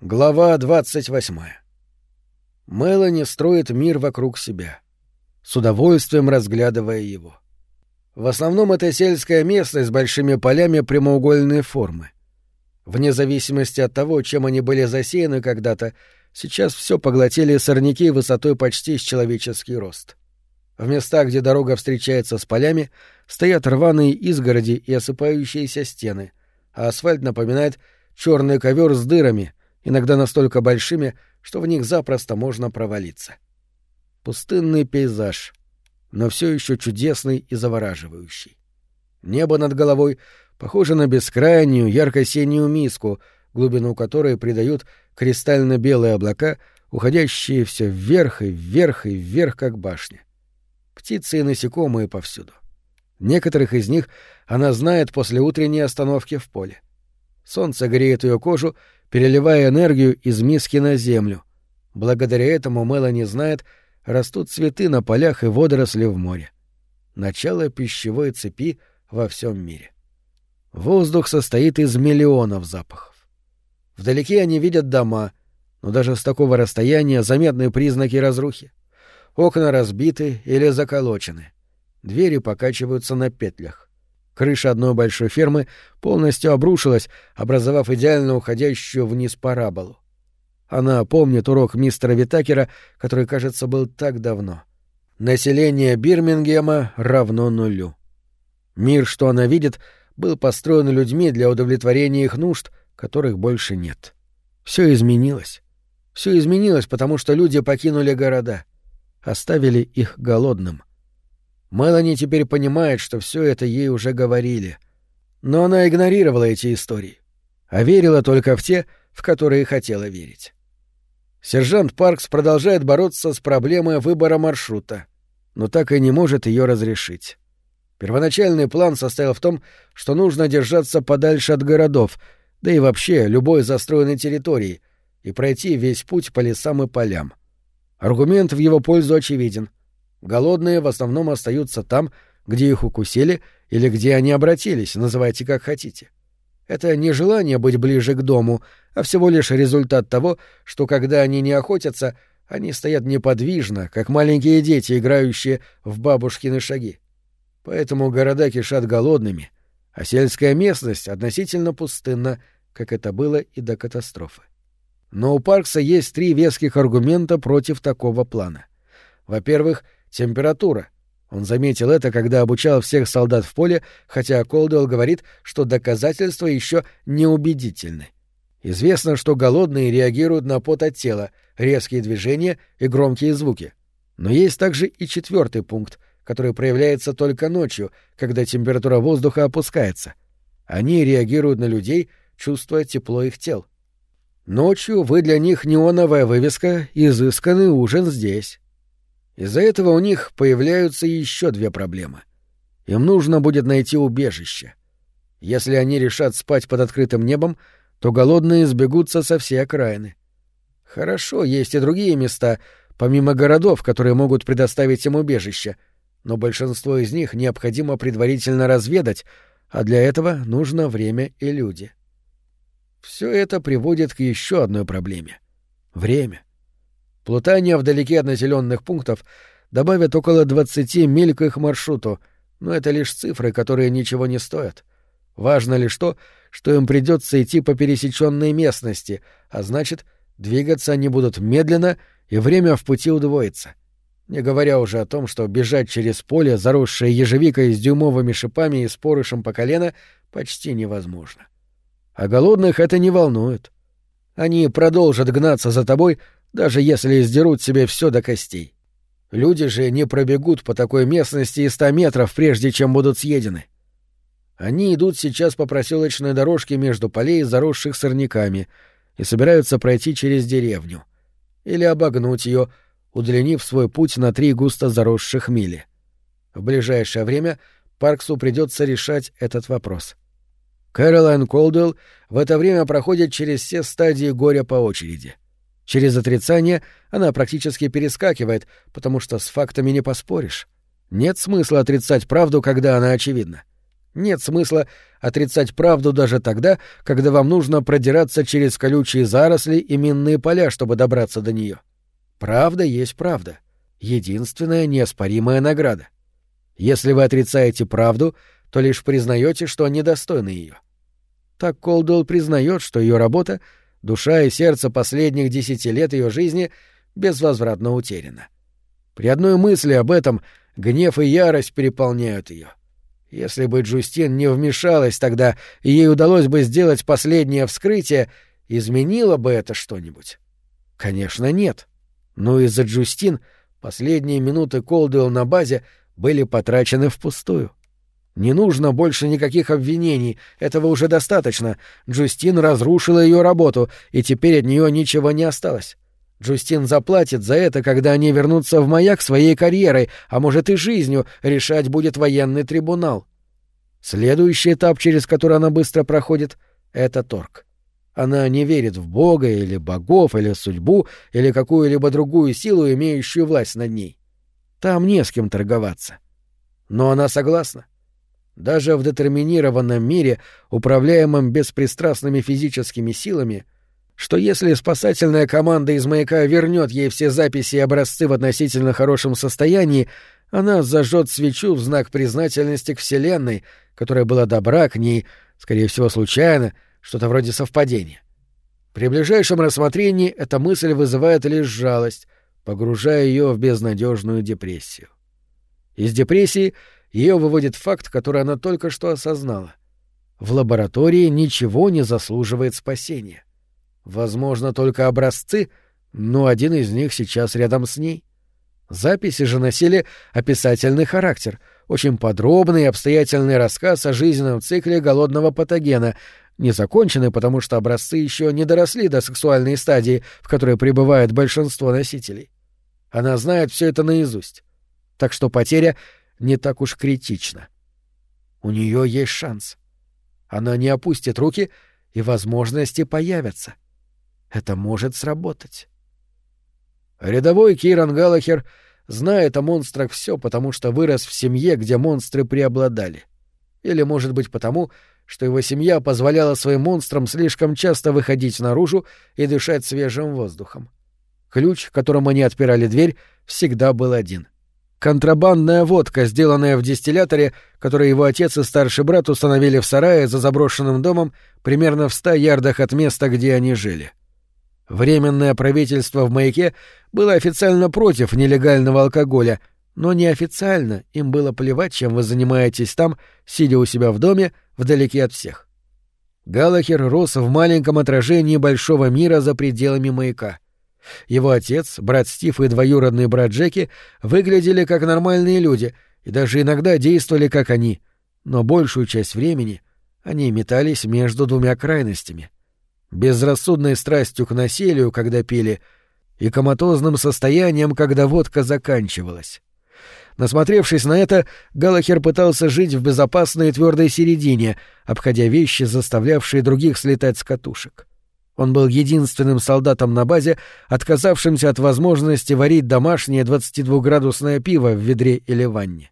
Глава 28. Мелани строит мир вокруг себя, с удовольствием разглядывая его. В основном это сельская местность с большими полями прямоугольной формы. Вне зависимости от того, чем они были засеяны когда-то, сейчас все поглотили сорняки высотой почти с человеческий рост. В местах, где дорога встречается с полями, стоят рваные изгороди и осыпающиеся стены, а асфальт напоминает черный ковер с дырами — иногда настолько большими, что в них запросто можно провалиться. Пустынный пейзаж, но все еще чудесный и завораживающий. Небо над головой похоже на бескрайнюю ярко-синюю миску, глубину которой придают кристально-белые облака, уходящие все вверх и вверх и вверх, как башня. Птицы и насекомые повсюду. Некоторых из них она знает после утренней остановки в поле. Солнце греет ее кожу переливая энергию из миски на землю. Благодаря этому Мелани знает, растут цветы на полях и водоросли в море. Начало пищевой цепи во всем мире. Воздух состоит из миллионов запахов. Вдалеке они видят дома, но даже с такого расстояния заметны признаки разрухи. Окна разбиты или заколочены. Двери покачиваются на петлях. Крыша одной большой фермы полностью обрушилась, образовав идеально уходящую вниз параболу. Она помнит урок мистера Витакера, который, кажется, был так давно. Население Бирмингема равно нулю. Мир, что она видит, был построен людьми для удовлетворения их нужд, которых больше нет. Все изменилось. Все изменилось, потому что люди покинули города, оставили их голодным. Мелани теперь понимает, что все это ей уже говорили. Но она игнорировала эти истории, а верила только в те, в которые хотела верить. Сержант Паркс продолжает бороться с проблемой выбора маршрута, но так и не может ее разрешить. Первоначальный план состоял в том, что нужно держаться подальше от городов, да и вообще любой застроенной территории, и пройти весь путь по лесам и полям. Аргумент в его пользу очевиден. Голодные в основном остаются там, где их укусили или где они обратились, называйте как хотите. Это не желание быть ближе к дому, а всего лишь результат того, что когда они не охотятся, они стоят неподвижно, как маленькие дети, играющие в бабушкины шаги. Поэтому города кишат голодными, а сельская местность относительно пустынна, как это было и до катастрофы. Но у Паркса есть три веских аргумента против такого плана. Во-первых, — Температура. Он заметил это, когда обучал всех солдат в поле, хотя Колдуэлл говорит, что доказательства еще неубедительны. Известно, что голодные реагируют на пот от тела, резкие движения и громкие звуки. Но есть также и четвертый пункт, который проявляется только ночью, когда температура воздуха опускается. Они реагируют на людей, чувствуя тепло их тел. Ночью вы для них неоновая вывеска «Изысканный ужин здесь». Из-за этого у них появляются еще две проблемы. Им нужно будет найти убежище. Если они решат спать под открытым небом, то голодные сбегутся со всей окраины. Хорошо, есть и другие места, помимо городов, которые могут предоставить им убежище, но большинство из них необходимо предварительно разведать, а для этого нужно время и люди. Все это приводит к еще одной проблеме — время. Плутание вдалеке от населенных пунктов добавит около 20 миль к их маршруту, но это лишь цифры, которые ничего не стоят. Важно лишь то, что им придется идти по пересеченной местности, а значит, двигаться они будут медленно, и время в пути удвоится. Не говоря уже о том, что бежать через поле, заросшее ежевикой с дюймовыми шипами и спорышем по колено, почти невозможно. А голодных это не волнует. Они продолжат гнаться за тобой, даже если издерут себе все до костей. Люди же не пробегут по такой местности и ста метров, прежде чем будут съедены. Они идут сейчас по проселочной дорожке между полей, заросших сорняками, и собираются пройти через деревню. Или обогнуть ее, удлинив свой путь на три густо заросших мили. В ближайшее время Парксу придется решать этот вопрос. Кэролайн Колдуэлл в это время проходит через все стадии горя по очереди — Через отрицание она практически перескакивает, потому что с фактами не поспоришь. Нет смысла отрицать правду, когда она очевидна. Нет смысла отрицать правду даже тогда, когда вам нужно продираться через колючие заросли и минные поля, чтобы добраться до нее. Правда есть правда. Единственная неоспоримая награда. Если вы отрицаете правду, то лишь признаете, что недостойны ее. Так Колдуэлл признает, что ее работа, душа и сердце последних десяти лет ее жизни безвозвратно утеряна. При одной мысли об этом гнев и ярость переполняют ее. Если бы Джустин не вмешалась тогда, и ей удалось бы сделать последнее вскрытие, изменило бы это что-нибудь? Конечно, нет. Но из-за Джустин последние минуты Колдуэлл на базе были потрачены впустую. Не нужно больше никаких обвинений, этого уже достаточно. Джустин разрушила ее работу, и теперь от нее ничего не осталось. Джустин заплатит за это, когда они вернутся в маяк своей карьерой, а может и жизнью, решать будет военный трибунал. Следующий этап, через который она быстро проходит, — это торг. Она не верит в Бога или богов, или судьбу, или какую-либо другую силу, имеющую власть над ней. Там не с кем торговаться. Но она согласна. Даже в детерминированном мире, управляемом беспристрастными физическими силами — что если спасательная команда из маяка вернет ей все записи и образцы в относительно хорошем состоянии, она зажжет свечу в знак признательности к Вселенной, которая была добра к ней, скорее всего, случайно, что-то вроде совпадения. При ближайшем рассмотрении эта мысль вызывает лишь жалость, погружая ее в безнадежную депрессию. Из депрессии ее выводит факт, который она только что осознала. В лаборатории ничего не заслуживает спасения. Возможно, только образцы, но один из них сейчас рядом с ней. Записи же носили описательный характер, очень подробный и обстоятельный рассказ о жизненном цикле голодного патогена, не законченный, потому что образцы еще не доросли до сексуальной стадии, в которой пребывает большинство носителей. Она знает все это наизусть. Так что потеря не так уж критична. У нее есть шанс. Она не опустит руки, и возможности появятся. — это может сработать. Рядовой Киран Галахер знает о монстрах все, потому что вырос в семье, где монстры преобладали. Или, может быть, потому, что его семья позволяла своим монстрам слишком часто выходить наружу и дышать свежим воздухом. Ключ, которым они отпирали дверь, всегда был один. Контрабандная водка, сделанная в дистилляторе, который его отец и старший брат установили в сарае за заброшенным домом примерно в ста ярдах от места, где они жили. Временное правительство в маяке было официально против нелегального алкоголя, но неофициально им было плевать, чем вы занимаетесь там, сидя у себя в доме, вдалеке от всех. Галахер рос в маленьком отражении большого мира за пределами маяка. Его отец, брат Стив и двоюродный брат Джеки выглядели как нормальные люди и даже иногда действовали как они, но большую часть времени они метались между двумя крайностями — безрассудной страстью к насилию, когда пили, и коматозным состоянием, когда водка заканчивалась. Насмотревшись на это, Галахер пытался жить в безопасной и твердой середине, обходя вещи, заставлявшие других слетать с катушек. Он был единственным солдатом на базе, отказавшимся от возможности варить домашнее 22-градусное пиво в ведре или ванне.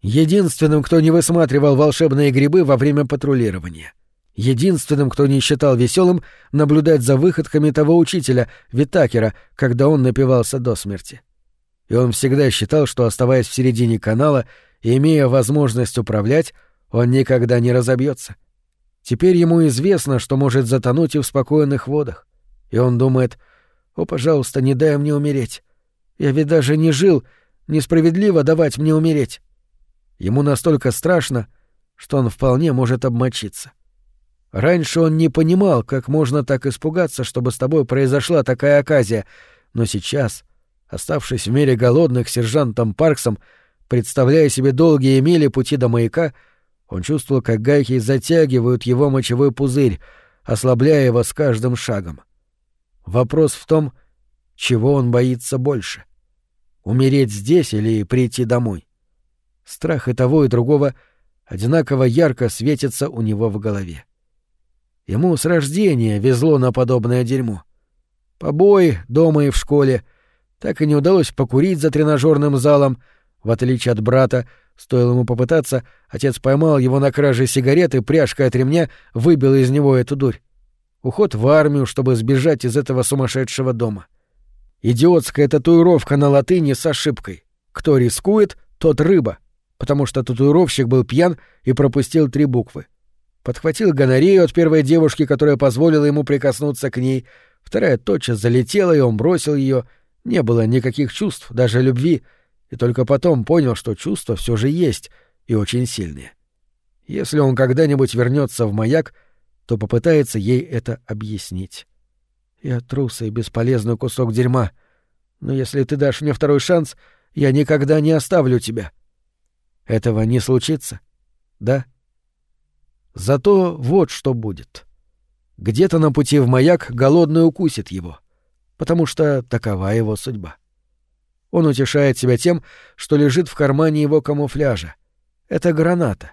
Единственным, кто не высматривал волшебные грибы во время патрулирования единственным, кто не считал веселым, наблюдать за выходками того учителя, Витакера, когда он напивался до смерти. И он всегда считал, что, оставаясь в середине канала и имея возможность управлять, он никогда не разобьется. Теперь ему известно, что может затонуть и в спокойных водах. И он думает, «О, пожалуйста, не дай мне умереть. Я ведь даже не жил, несправедливо давать мне умереть». Ему настолько страшно, что он вполне может обмочиться. Раньше он не понимал, как можно так испугаться, чтобы с тобой произошла такая оказия, но сейчас, оставшись в мире голодных сержантом Парксом, представляя себе долгие мили пути до маяка, он чувствовал, как гайки затягивают его мочевой пузырь, ослабляя его с каждым шагом. Вопрос в том, чего он боится больше — умереть здесь или прийти домой. Страх и того, и другого одинаково ярко светится у него в голове. Ему с рождения везло на подобное дерьмо. Побои дома и в школе. Так и не удалось покурить за тренажерным залом, в отличие от брата, Стоило ему попытаться, отец поймал его на краже сигареты, пряжкой от ремня выбил из него эту дурь. Уход в армию, чтобы сбежать из этого сумасшедшего дома. Идиотская татуировка на латыни с ошибкой. Кто рискует, тот рыба, потому что татуировщик был пьян и пропустил три буквы. Подхватил гонорею от первой девушки, которая позволила ему прикоснуться к ней. Вторая тотчас залетела, и он бросил ее. Не было никаких чувств, даже любви — и только потом понял, что чувства все же есть и очень сильные. Если он когда-нибудь вернется в маяк, то попытается ей это объяснить. Я трус и бесполезный кусок дерьма, но если ты дашь мне второй шанс, я никогда не оставлю тебя. Этого не случится, да? Зато вот что будет. Где-то на пути в маяк голодный укусит его, потому что такова его судьба. Он утешает себя тем, что лежит в кармане его камуфляжа. Это граната.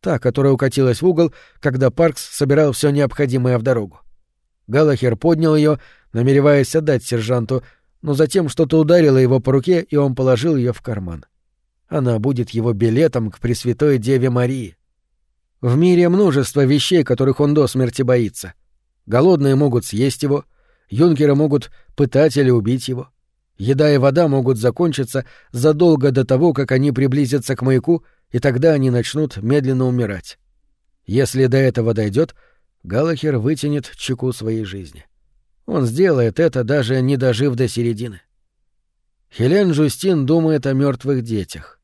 Та, которая укатилась в угол, когда Паркс собирал все необходимое в дорогу. Галахер поднял ее, намереваясь отдать сержанту, но затем что-то ударило его по руке, и он положил ее в карман. Она будет его билетом к Пресвятой Деве Марии. В мире множество вещей, которых он до смерти боится. Голодные могут съесть его, юнкеры могут пытать или убить его. Еда и вода могут закончиться задолго до того, как они приблизятся к маяку, и тогда они начнут медленно умирать. Если до этого дойдет, Галахер вытянет чеку своей жизни. Он сделает это, даже не дожив до середины. Хелен Жустин думает о мертвых детях.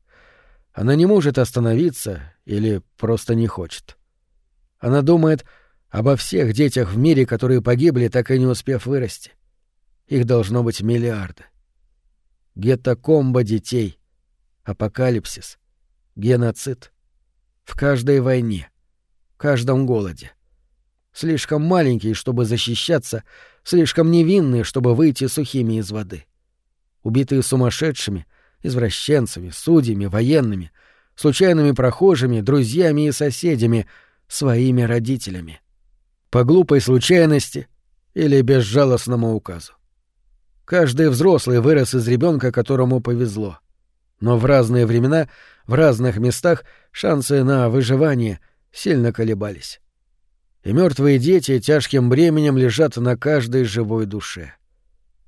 Она не может остановиться или просто не хочет. Она думает обо всех детях в мире, которые погибли, так и не успев вырасти. Их должно быть миллиарды гетокомба детей, апокалипсис, геноцид. В каждой войне, в каждом голоде. Слишком маленькие, чтобы защищаться, слишком невинные, чтобы выйти сухими из воды. Убитые сумасшедшими, извращенцами, судьями, военными, случайными прохожими, друзьями и соседями, своими родителями. По глупой случайности или безжалостному указу. Каждый взрослый вырос из ребенка, которому повезло. Но в разные времена, в разных местах шансы на выживание сильно колебались. И мертвые дети тяжким бременем лежат на каждой живой душе.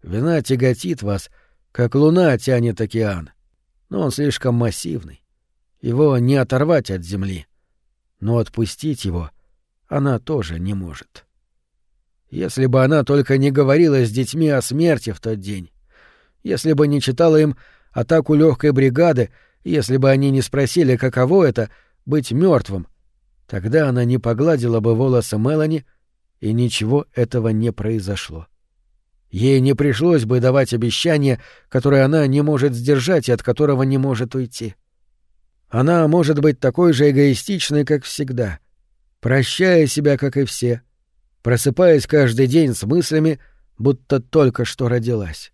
Вина тяготит вас, как луна тянет океан. Но он слишком массивный. Его не оторвать от земли. Но отпустить его она тоже не может. Если бы она только не говорила с детьми о смерти в тот день. Если бы не читала им атаку легкой бригады, если бы они не спросили, каково это — быть мертвым, тогда она не погладила бы волосы Мелани, и ничего этого не произошло. Ей не пришлось бы давать обещание, которое она не может сдержать и от которого не может уйти. Она может быть такой же эгоистичной, как всегда, прощая себя, как и все — просыпаясь каждый день с мыслями, будто только что родилась.